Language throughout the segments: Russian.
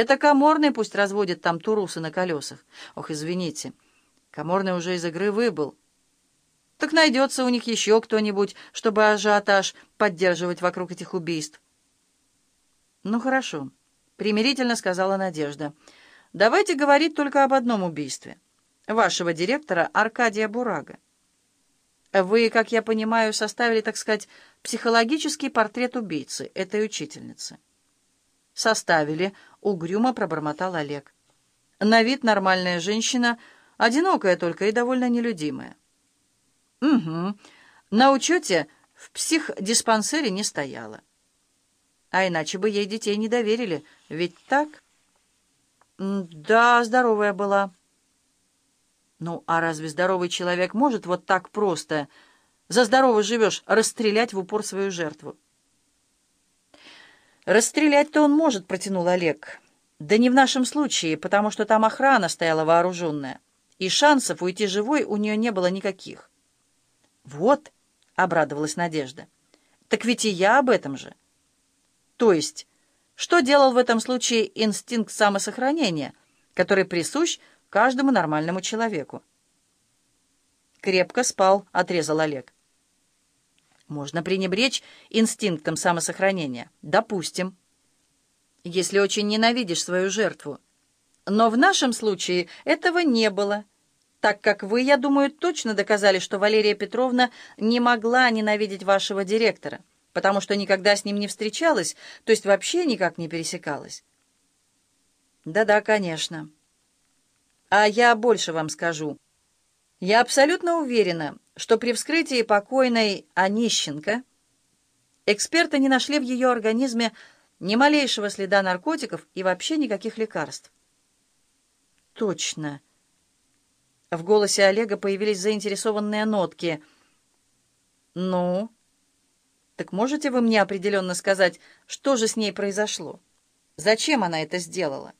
Это Каморный пусть разводит там турусы на колесах. Ох, извините, Каморный уже из игры выбыл. Так найдется у них еще кто-нибудь, чтобы ажиотаж поддерживать вокруг этих убийств. Ну, хорошо, примирительно сказала Надежда. Давайте говорить только об одном убийстве. Вашего директора Аркадия Бурага. Вы, как я понимаю, составили, так сказать, психологический портрет убийцы, этой учительницы. Составили, угрюмо пробормотал Олег. На вид нормальная женщина, одинокая только и довольно нелюдимая. Угу. На учете в психдиспансере не стояла. А иначе бы ей детей не доверили, ведь так? Да, здоровая была. Ну, а разве здоровый человек может вот так просто, за здорово живешь, расстрелять в упор свою жертву? «Расстрелять-то он может», — протянул Олег. «Да не в нашем случае, потому что там охрана стояла вооруженная, и шансов уйти живой у нее не было никаких». «Вот», — обрадовалась Надежда, — «так ведь и я об этом же». «То есть, что делал в этом случае инстинкт самосохранения, который присущ каждому нормальному человеку. «Крепко спал», — отрезал Олег. «Можно пренебречь инстинктом самосохранения. Допустим. Если очень ненавидишь свою жертву. Но в нашем случае этого не было, так как вы, я думаю, точно доказали, что Валерия Петровна не могла ненавидеть вашего директора, потому что никогда с ним не встречалась, то есть вообще никак не пересекалась». «Да-да, конечно». А я больше вам скажу. Я абсолютно уверена, что при вскрытии покойной Онищенко эксперты не нашли в ее организме ни малейшего следа наркотиков и вообще никаких лекарств. Точно. В голосе Олега появились заинтересованные нотки. «Ну, так можете вы мне определенно сказать, что же с ней произошло? Зачем она это сделала?»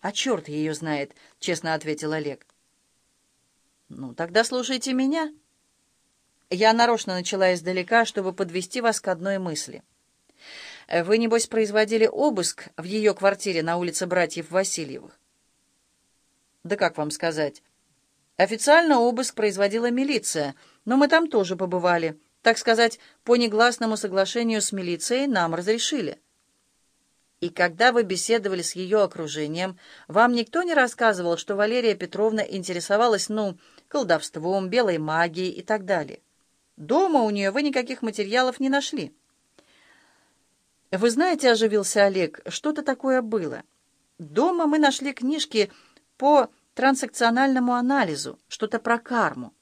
«А черт ее знает», — честно ответил Олег. «Ну, тогда слушайте меня». Я нарочно начала издалека, чтобы подвести вас к одной мысли. Вы, небось, производили обыск в ее квартире на улице братьев Васильевых? Да как вам сказать? Официально обыск производила милиция, но мы там тоже побывали. Так сказать, по негласному соглашению с милицией нам разрешили. И когда вы беседовали с ее окружением, вам никто не рассказывал, что Валерия Петровна интересовалась, ну, колдовством, белой магией и так далее? Дома у нее вы никаких материалов не нашли. Вы знаете, оживился Олег, что-то такое было. Дома мы нашли книжки по трансакциональному анализу, что-то про карму.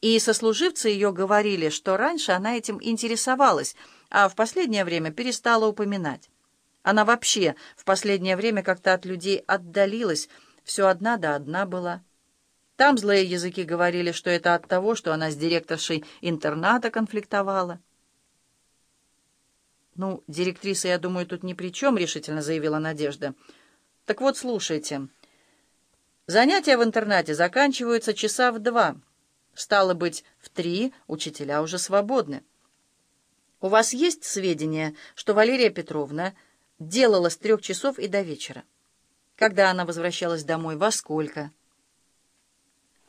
И сослуживцы ее говорили, что раньше она этим интересовалась, а в последнее время перестала упоминать. Она вообще в последнее время как-то от людей отдалилась, все одна да одна была. Там злые языки говорили, что это от того, что она с директоршей интерната конфликтовала. «Ну, директриса, я думаю, тут ни при чем», — решительно заявила Надежда. «Так вот, слушайте. Занятия в интернате заканчиваются часа в два. Стало быть, в три учителя уже свободны. У вас есть сведения, что Валерия Петровна делала с трех часов и до вечера. Когда она возвращалась домой, во сколько?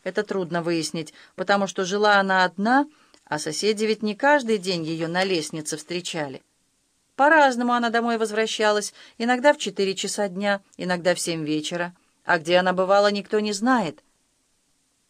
Это трудно выяснить, потому что жила она одна, а соседи ведь не каждый день ее на лестнице встречали. По-разному она домой возвращалась, иногда в четыре часа дня, иногда в семь вечера. А где она бывала, никто не знает.